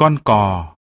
con cò.